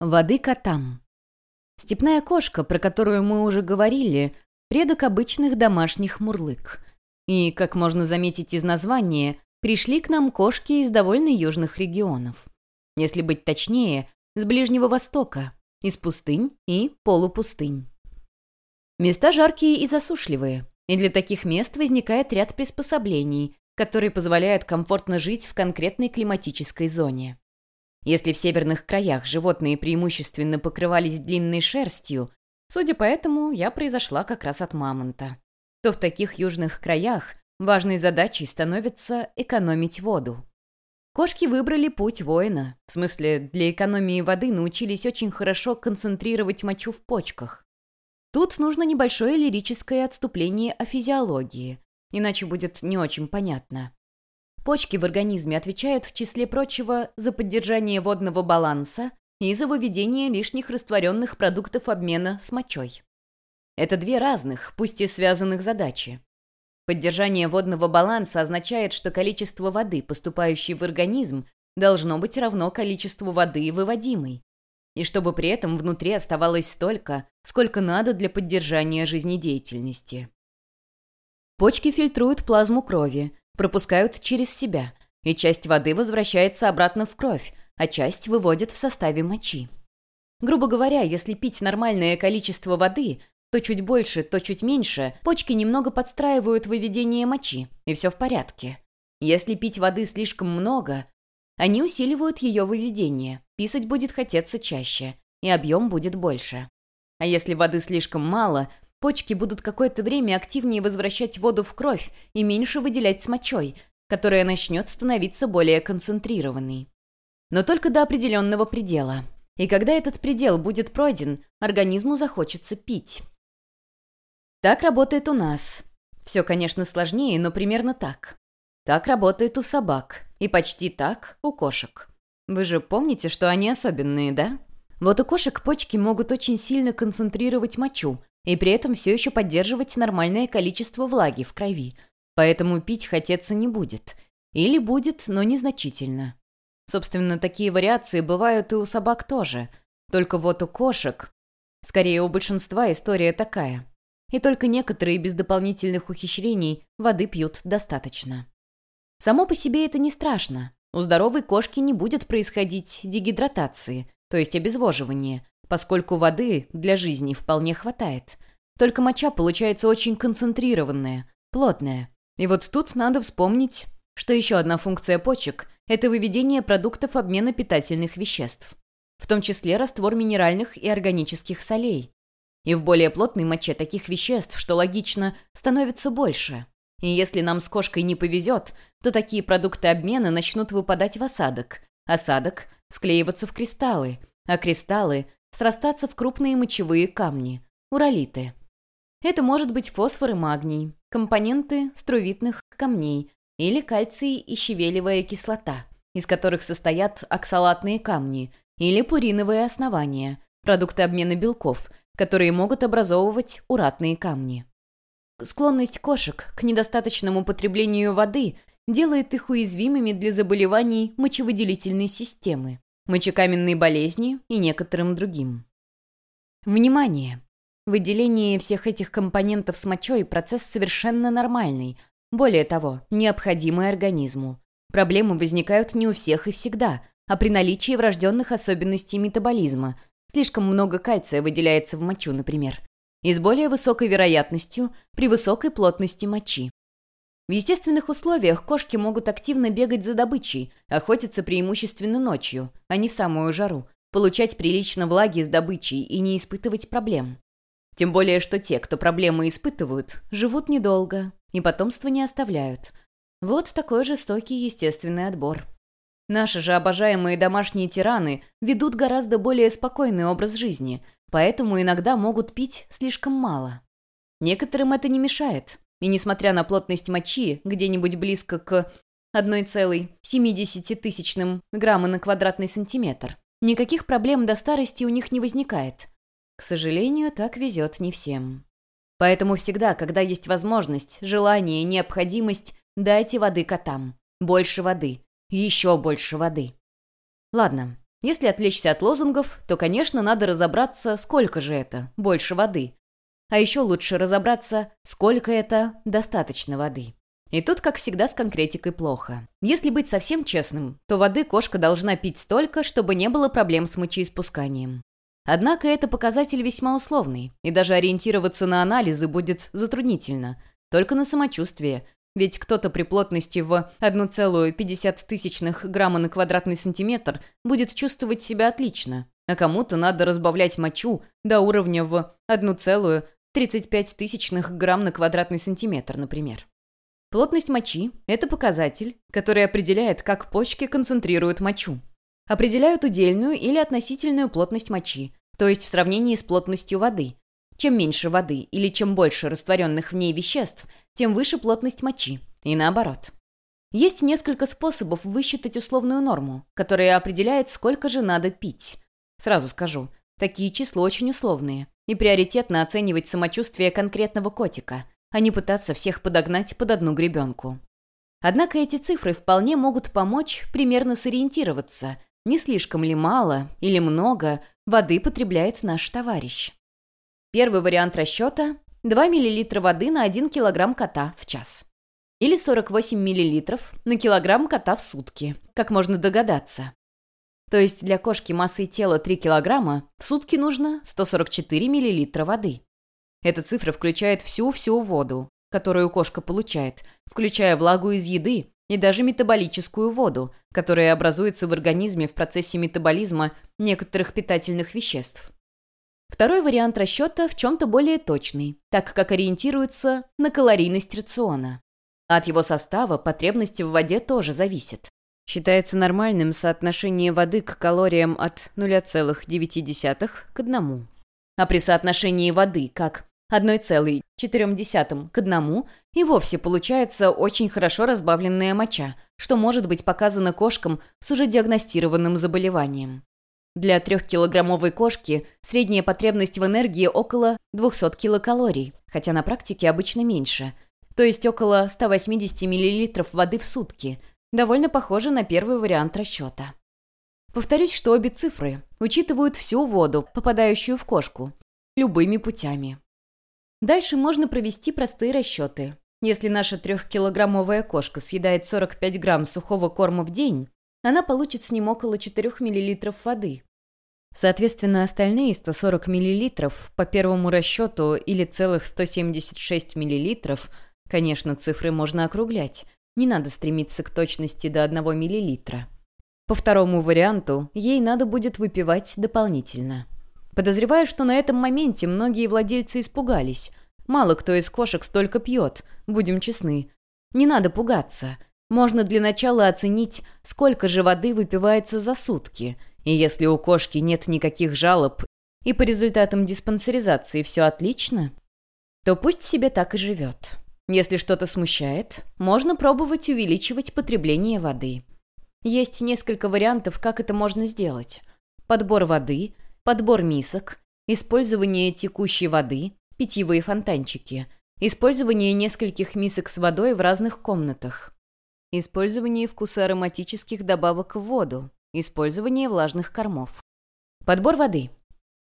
Воды котам. Степная кошка, про которую мы уже говорили, предок обычных домашних мурлык. И, как можно заметить из названия, пришли к нам кошки из довольно южных регионов. Если быть точнее, с Ближнего Востока, из пустынь и полупустынь. Места жаркие и засушливые, и для таких мест возникает ряд приспособлений, которые позволяют комфортно жить в конкретной климатической зоне. Если в северных краях животные преимущественно покрывались длинной шерстью, судя по этому, я произошла как раз от мамонта, то в таких южных краях важной задачей становится экономить воду. Кошки выбрали путь воина, в смысле, для экономии воды научились очень хорошо концентрировать мочу в почках. Тут нужно небольшое лирическое отступление о физиологии, иначе будет не очень понятно. Почки в организме отвечают, в числе прочего, за поддержание водного баланса и за выведение лишних растворенных продуктов обмена с мочой. Это две разных, пусть и связанных задачи. Поддержание водного баланса означает, что количество воды, поступающей в организм, должно быть равно количеству воды, выводимой. И чтобы при этом внутри оставалось столько, сколько надо для поддержания жизнедеятельности. Почки фильтруют плазму крови, пропускают через себя, и часть воды возвращается обратно в кровь, а часть выводят в составе мочи. Грубо говоря, если пить нормальное количество воды, то чуть больше, то чуть меньше, почки немного подстраивают выведение мочи, и все в порядке. Если пить воды слишком много, они усиливают ее выведение, писать будет хотеться чаще, и объем будет больше. А если воды слишком мало, Почки будут какое-то время активнее возвращать воду в кровь и меньше выделять с мочой, которая начнет становиться более концентрированной. Но только до определенного предела. И когда этот предел будет пройден, организму захочется пить. Так работает у нас. Все, конечно, сложнее, но примерно так. Так работает у собак. И почти так у кошек. Вы же помните, что они особенные, да? Вот у кошек почки могут очень сильно концентрировать мочу, и при этом все еще поддерживать нормальное количество влаги в крови, поэтому пить хотеться не будет. Или будет, но незначительно. Собственно, такие вариации бывают и у собак тоже, только вот у кошек, скорее у большинства история такая. И только некоторые без дополнительных ухищрений воды пьют достаточно. Само по себе это не страшно. У здоровой кошки не будет происходить дегидратации, то есть обезвоживание, поскольку воды для жизни вполне хватает. Только моча получается очень концентрированная, плотная. И вот тут надо вспомнить, что еще одна функция почек – это выведение продуктов обмена питательных веществ, в том числе раствор минеральных и органических солей. И в более плотной моче таких веществ, что логично, становится больше. И если нам с кошкой не повезет, то такие продукты обмена начнут выпадать в осадок. Осадок – склеиваться в кристаллы, а кристаллы срастаться в крупные мочевые камни – уролиты. Это может быть фосфор и магний, компоненты струвитных камней или кальций и щавелевая кислота, из которых состоят оксалатные камни, или пуриновые основания, продукты обмена белков, которые могут образовывать уратные камни. Склонность кошек к недостаточному потреблению воды делает их уязвимыми для заболеваний мочевыделительной системы мочекаменной болезни и некоторым другим. Внимание! Выделение всех этих компонентов с мочой – процесс совершенно нормальный, более того, необходимый организму. Проблемы возникают не у всех и всегда, а при наличии врожденных особенностей метаболизма. Слишком много кальция выделяется в мочу, например. И с более высокой вероятностью при высокой плотности мочи. В естественных условиях кошки могут активно бегать за добычей, охотиться преимущественно ночью, а не в самую жару, получать прилично влаги с добычей и не испытывать проблем. Тем более, что те, кто проблемы испытывают, живут недолго и потомство не оставляют. Вот такой жестокий естественный отбор. Наши же обожаемые домашние тираны ведут гораздо более спокойный образ жизни, поэтому иногда могут пить слишком мало. Некоторым это не мешает, и несмотря на плотность мочи, где-нибудь близко к 1,70 грамма на квадратный сантиметр, никаких проблем до старости у них не возникает. К сожалению, так везет не всем. Поэтому всегда, когда есть возможность, желание, необходимость, дайте воды котам. Больше воды. Еще больше воды. Ладно, Если отвлечься от лозунгов, то, конечно, надо разобраться, сколько же это, больше воды. А еще лучше разобраться, сколько это достаточно воды. И тут, как всегда, с конкретикой плохо. Если быть совсем честным, то воды кошка должна пить столько, чтобы не было проблем с мочеиспусканием. Однако это показатель весьма условный, и даже ориентироваться на анализы будет затруднительно. Только на самочувствие, ведь кто-то при плотности в 1,50 грамма на квадратный сантиметр будет чувствовать себя отлично, а кому-то надо разбавлять мочу до уровня в 1,35 грамм на квадратный сантиметр, например. Плотность мочи – это показатель, который определяет, как почки концентрируют мочу. Определяют удельную или относительную плотность мочи, то есть в сравнении с плотностью воды. Чем меньше воды или чем больше растворенных в ней веществ, тем выше плотность мочи, и наоборот. Есть несколько способов высчитать условную норму, которая определяет, сколько же надо пить. Сразу скажу, такие числа очень условные, и приоритетно оценивать самочувствие конкретного котика – а не пытаться всех подогнать под одну гребенку. Однако эти цифры вполне могут помочь примерно сориентироваться, не слишком ли мало или много воды потребляет наш товарищ. Первый вариант расчета – 2 мл воды на 1 кг кота в час. Или 48 мл на килограмм кота в сутки, как можно догадаться. То есть для кошки массой тела 3 кг в сутки нужно 144 мл воды. Эта цифра включает всю-всю воду, которую кошка получает, включая влагу из еды и даже метаболическую воду, которая образуется в организме в процессе метаболизма некоторых питательных веществ. Второй вариант расчета в чем-то более точный, так как ориентируется на калорийность рациона. От его состава потребности в воде тоже зависят. Считается нормальным соотношение воды к калориям от 0,9 к 1. А при соотношении воды как 1,4 к 1 и вовсе получается очень хорошо разбавленная моча, что может быть показано кошкам с уже диагностированным заболеванием. Для трехкилограммовой кошки средняя потребность в энергии около 200 килокалорий, хотя на практике обычно меньше, то есть около 180 мл воды в сутки, довольно похоже на первый вариант расчета. Повторюсь, что обе цифры учитывают всю воду, попадающую в кошку, любыми путями. Дальше можно провести простые расчеты. Если наша трехкилограммовая кошка съедает 45 грамм сухого корма в день, она получит с ним около 4 миллилитров воды. Соответственно, остальные 140 миллилитров по первому расчету или целых 176 миллилитров, конечно, цифры можно округлять, не надо стремиться к точности до 1 миллилитра. По второму варианту ей надо будет выпивать дополнительно. Подозреваю, что на этом моменте многие владельцы испугались. Мало кто из кошек столько пьет, будем честны. Не надо пугаться. Можно для начала оценить, сколько же воды выпивается за сутки. И если у кошки нет никаких жалоб и по результатам диспансеризации все отлично, то пусть себе так и живет. Если что-то смущает, можно пробовать увеличивать потребление воды. Есть несколько вариантов, как это можно сделать. Подбор воды – подбор мисок, использование текущей воды, питьевые фонтанчики, использование нескольких мисок с водой в разных комнатах, использование вкусоароматических добавок в воду, использование влажных кормов. Подбор воды.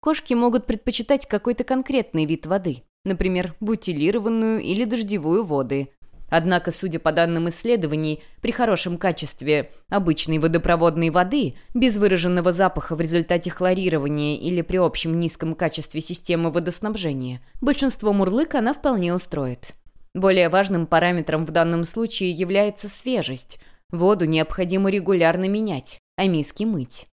Кошки могут предпочитать какой-то конкретный вид воды, например, бутилированную или дождевую воды, Однако, судя по данным исследований, при хорошем качестве обычной водопроводной воды, без выраженного запаха в результате хлорирования или при общем низком качестве системы водоснабжения, большинство мурлык она вполне устроит. Более важным параметром в данном случае является свежесть. Воду необходимо регулярно менять, а миски мыть.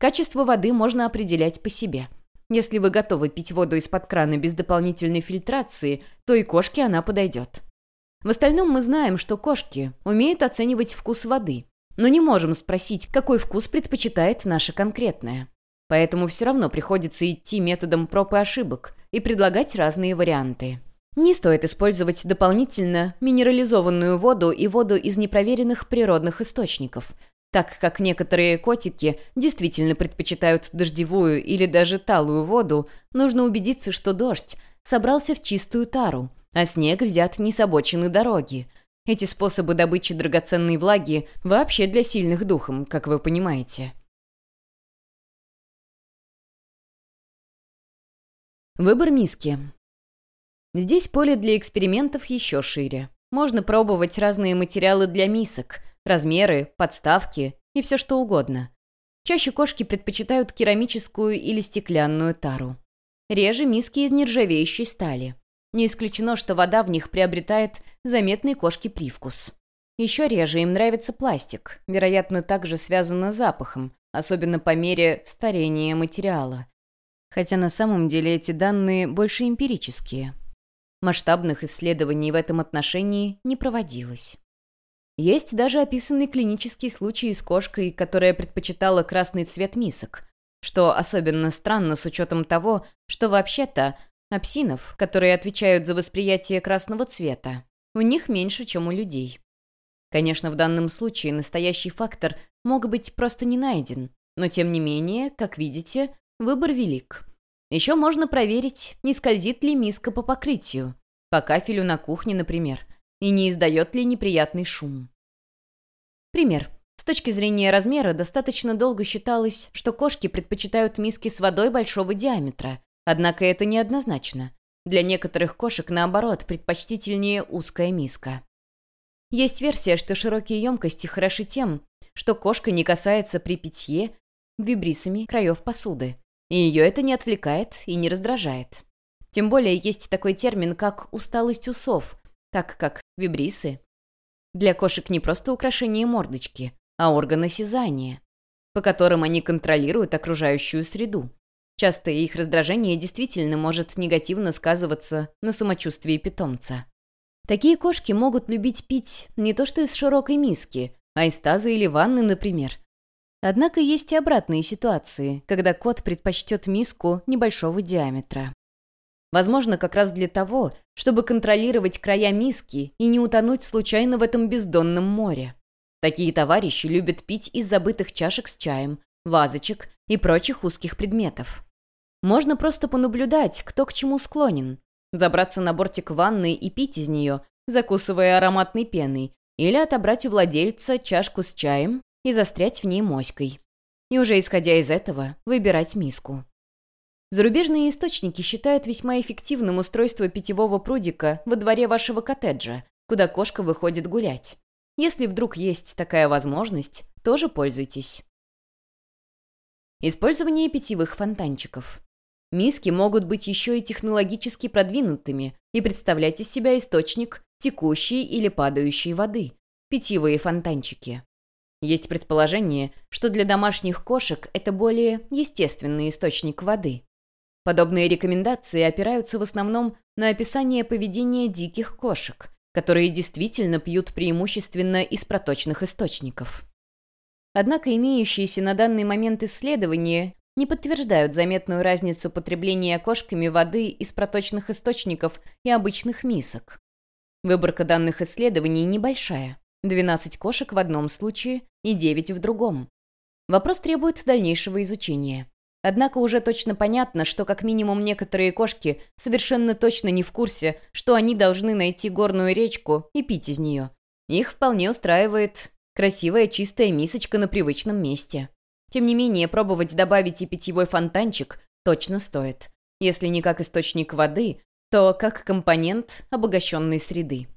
Качество воды можно определять по себе. Если вы готовы пить воду из-под крана без дополнительной фильтрации, то и кошке она подойдет. В остальном мы знаем, что кошки умеют оценивать вкус воды, но не можем спросить, какой вкус предпочитает наша конкретная. Поэтому все равно приходится идти методом проб и ошибок и предлагать разные варианты. Не стоит использовать дополнительно минерализованную воду и воду из непроверенных природных источников, так как некоторые котики действительно предпочитают дождевую или даже талую воду, нужно убедиться, что дождь собрался в чистую тару, а снег взят не с обочины дороги. Эти способы добычи драгоценной влаги вообще для сильных духом, как вы понимаете. Выбор миски. Здесь поле для экспериментов еще шире. Можно пробовать разные материалы для мисок – размеры, подставки и все что угодно. Чаще кошки предпочитают керамическую или стеклянную тару. Реже миски из нержавеющей стали. Не исключено, что вода в них приобретает заметный кошке привкус. Еще реже им нравится пластик, вероятно, также связано с запахом, особенно по мере старения материала. Хотя на самом деле эти данные больше эмпирические. Масштабных исследований в этом отношении не проводилось. Есть даже описанный клинический случай с кошкой, которая предпочитала красный цвет мисок, что особенно странно с учетом того, что вообще-то апсинов, которые отвечают за восприятие красного цвета, у них меньше, чем у людей. Конечно, в данном случае настоящий фактор мог быть просто не найден, но тем не менее, как видите, выбор велик. Еще можно проверить, не скользит ли миска по покрытию, по кафелю на кухне, например, и не издает ли неприятный шум. Пример. С точки зрения размера, достаточно долго считалось, что кошки предпочитают миски с водой большого диаметра, однако это неоднозначно. Для некоторых кошек, наоборот, предпочтительнее узкая миска. Есть версия, что широкие емкости хороши тем, что кошка не касается при питье вибрисами краев посуды, и ее это не отвлекает и не раздражает. Тем более есть такой термин, как усталость усов, так как вибрисы для кошек не просто украшение мордочки, а орган осязания, по которым они контролируют окружающую среду. Часто их раздражение действительно может негативно сказываться на самочувствии питомца. Такие кошки могут любить пить не то что из широкой миски, а из таза или ванны, например. Однако есть и обратные ситуации, когда кот предпочтет миску небольшого диаметра. Возможно, как раз для того, чтобы контролировать края миски и не утонуть случайно в этом бездонном море. Такие товарищи любят пить из забытых чашек с чаем, вазочек и прочих узких предметов. Можно просто понаблюдать, кто к чему склонен. Забраться на бортик ванны и пить из нее, закусывая ароматной пеной, или отобрать у владельца чашку с чаем и застрять в ней моськой. И уже исходя из этого, выбирать миску. Зарубежные источники считают весьма эффективным устройство питьевого прудика во дворе вашего коттеджа, куда кошка выходит гулять. Если вдруг есть такая возможность, тоже пользуйтесь. Использование питьевых фонтанчиков. Миски могут быть еще и технологически продвинутыми и представлять из себя источник текущей или падающей воды. Питьевые фонтанчики. Есть предположение, что для домашних кошек это более естественный источник воды. Подобные рекомендации опираются в основном на описание поведения диких кошек, которые действительно пьют преимущественно из проточных источников. Однако имеющиеся на данный момент исследования не подтверждают заметную разницу потребления кошками воды из проточных источников и обычных мисок. Выборка данных исследований небольшая. 12 кошек в одном случае и 9 в другом. Вопрос требует дальнейшего изучения. Однако уже точно понятно, что как минимум некоторые кошки совершенно точно не в курсе, что они должны найти горную речку и пить из нее. Их вполне устраивает красивая чистая мисочка на привычном месте. Тем не менее, пробовать добавить и питьевой фонтанчик точно стоит. Если не как источник воды, то как компонент обогащенной среды.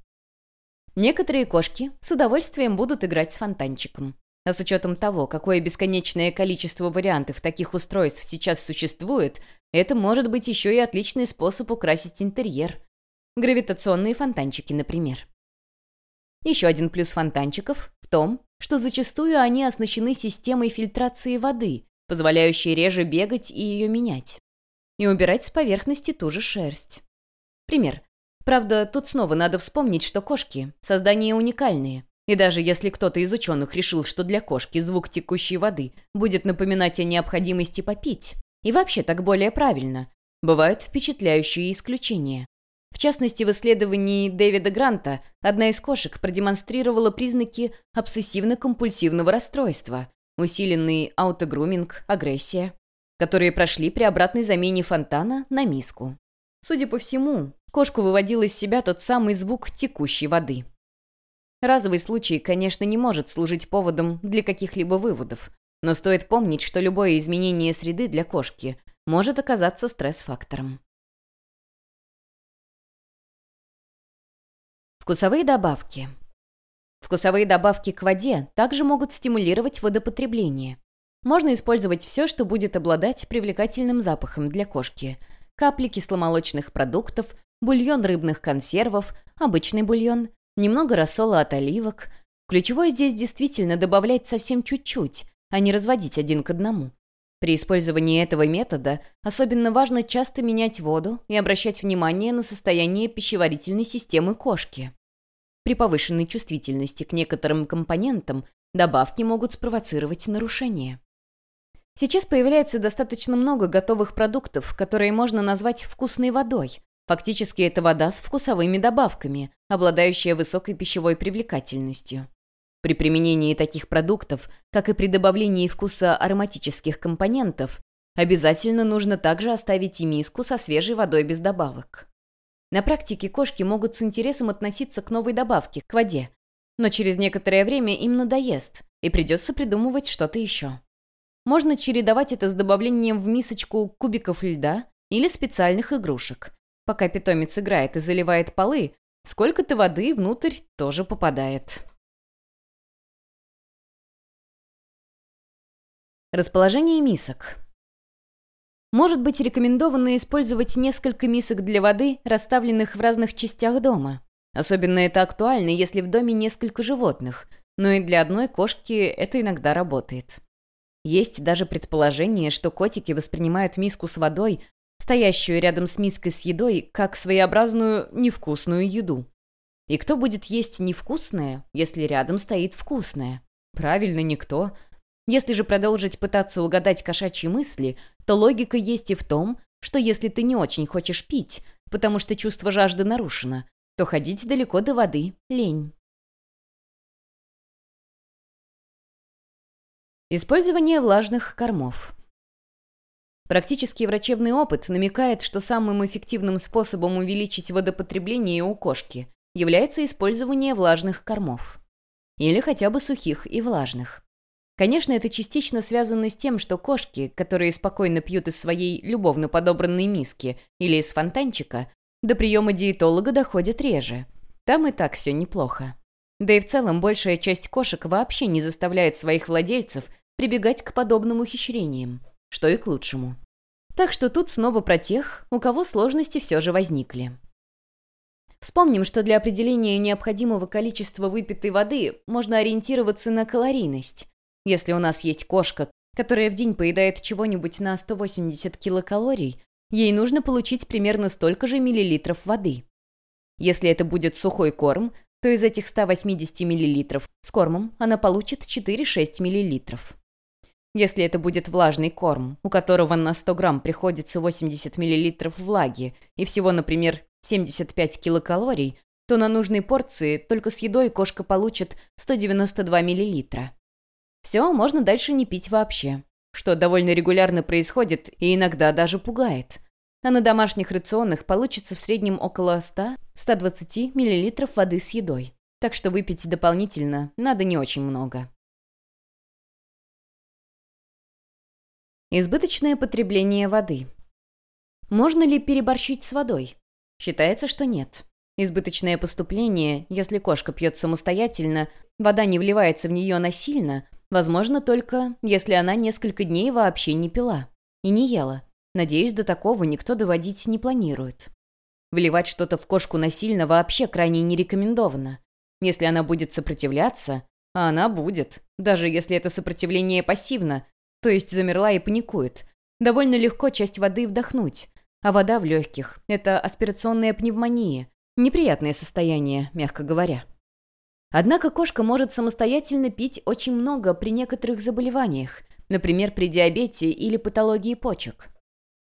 Некоторые кошки с удовольствием будут играть с фонтанчиком. А с учетом того, какое бесконечное количество вариантов таких устройств сейчас существует, это может быть еще и отличный способ украсить интерьер. Гравитационные фонтанчики, например. Еще один плюс фонтанчиков в том, что зачастую они оснащены системой фильтрации воды, позволяющей реже бегать и ее менять. И убирать с поверхности ту же шерсть. Пример. Правда, тут снова надо вспомнить, что кошки – создания уникальные – и даже если кто-то из ученых решил, что для кошки звук текущей воды будет напоминать о необходимости попить, и вообще так более правильно, бывают впечатляющие исключения. В частности, в исследовании Дэвида Гранта одна из кошек продемонстрировала признаки обсессивно-компульсивного расстройства, усиленный аутогруминг, агрессия, которые прошли при обратной замене фонтана на миску. Судя по всему, кошку выводил из себя тот самый звук текущей воды. Разовый случай, конечно, не может служить поводом для каких-либо выводов, но стоит помнить, что любое изменение среды для кошки может оказаться стресс-фактором. Вкусовые добавки. Вкусовые добавки к воде также могут стимулировать водопотребление. Можно использовать все, что будет обладать привлекательным запахом для кошки. Капли кисломолочных продуктов, бульон рыбных консервов, обычный бульон, немного рассола от оливок. Ключевое здесь действительно добавлять совсем чуть-чуть, а не разводить один к одному. При использовании этого метода особенно важно часто менять воду и обращать внимание на состояние пищеварительной системы кошки. При повышенной чувствительности к некоторым компонентам добавки могут спровоцировать нарушения. Сейчас появляется достаточно много готовых продуктов, которые можно назвать вкусной водой. Фактически это вода с вкусовыми добавками, обладающая высокой пищевой привлекательностью. При применении таких продуктов, как и при добавлении вкуса ароматических компонентов, обязательно нужно также оставить и миску со свежей водой без добавок. На практике кошки могут с интересом относиться к новой добавке, к воде, но через некоторое время им надоест, и придется придумывать что-то еще. Можно чередовать это с добавлением в мисочку кубиков льда или специальных игрушек. Пока питомец играет и заливает полы, сколько-то воды внутрь тоже попадает. Расположение мисок. Может быть рекомендовано использовать несколько мисок для воды, расставленных в разных частях дома. Особенно это актуально, если в доме несколько животных, но и для одной кошки это иногда работает. Есть даже предположение, что котики воспринимают миску с водой, стоящую рядом с миской с едой, как своеобразную невкусную еду. И кто будет есть невкусное, если рядом стоит вкусное? Правильно, никто. Если же продолжить пытаться угадать кошачьи мысли, то логика есть и в том, что если ты не очень хочешь пить, потому что чувство жажды нарушено, то ходить далеко до воды – лень. Использование влажных кормов. Практический врачебный опыт намекает, что самым эффективным способом увеличить водопотребление у кошки является использование влажных кормов. Или хотя бы сухих и влажных. Конечно, это частично связано с тем, что кошки, которые спокойно пьют из своей любовно подобранной миски или из фонтанчика, до приема диетолога доходят реже. Там и так все неплохо. Да и в целом большая часть кошек вообще не заставляет своих владельцев прибегать к подобным ухищрениям, что и к лучшему. Так что тут снова про тех, у кого сложности все же возникли. Вспомним, что для определения необходимого количества выпитой воды можно ориентироваться на калорийность. Если у нас есть кошка, которая в день поедает чего-нибудь на 180 килокалорий, ей нужно получить примерно столько же миллилитров воды. Если это будет сухой корм, то из этих 180 миллилитров с кормом она получит 4-6 миллилитров. Если это будет влажный корм, у которого на 100 грамм приходится 80 мл влаги и всего, например, 75 килокалорий, то на нужной порции только с едой кошка получит 192 мл. Все, можно дальше не пить вообще, что довольно регулярно происходит и иногда даже пугает. А на домашних рационах получится в среднем около 100-120 мл воды с едой. Так что выпить дополнительно надо не очень много. Избыточное потребление воды. Можно ли переборщить с водой? Считается, что нет. Избыточное поступление, если кошка пьет самостоятельно, вода не вливается в нее насильно, возможно только, если она несколько дней вообще не пила и не ела. Надеюсь, до такого никто доводить не планирует. Вливать что-то в кошку насильно вообще крайне не рекомендовано. Если она будет сопротивляться, а она будет, даже если это сопротивление пассивно, то есть замерла и паникует. Довольно легко часть воды вдохнуть. А вода в легких – это аспирационная пневмония. Неприятное состояние, мягко говоря. Однако кошка может самостоятельно пить очень много при некоторых заболеваниях, например, при диабете или патологии почек.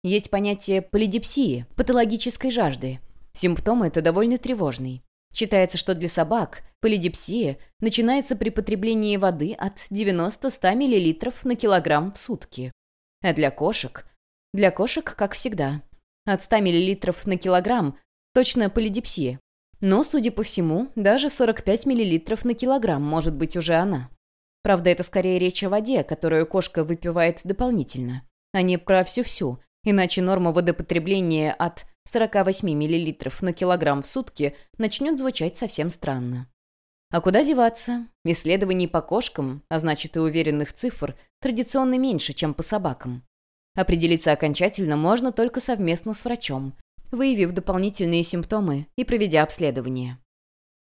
Есть понятие полидипсии, патологической жажды. Симптомы это довольно тревожные. Считается, что для собак полидипсия начинается при потреблении воды от 90-100 мл на килограмм в сутки. А для кошек? Для кошек, как всегда. От 100 мл на килограмм точно полидипсия. Но, судя по всему, даже 45 мл на килограмм может быть уже она. Правда, это скорее речь о воде, которую кошка выпивает дополнительно, а не про всю-всю, иначе норма водопотребления от 48 мл на килограмм в сутки начнет звучать совсем странно. А куда деваться? Исследований по кошкам, а значит и уверенных цифр, традиционно меньше, чем по собакам. Определиться окончательно можно только совместно с врачом, выявив дополнительные симптомы и проведя обследование.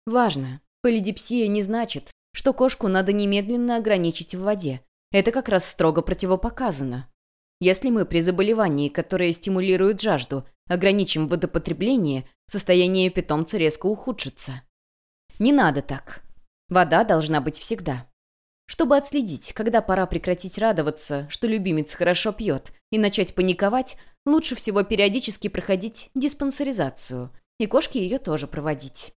Важно, полидипсия не значит, что кошку надо немедленно ограничить в воде. Это как раз строго противопоказано. Если мы при заболевании, которое стимулирует жажду, ограничим водопотребление, состояние питомца резко ухудшится. Не надо так. Вода должна быть всегда. Чтобы отследить, когда пора прекратить радоваться, что любимец хорошо пьет, и начать паниковать, лучше всего периодически проходить диспансеризацию. И кошке ее тоже проводить.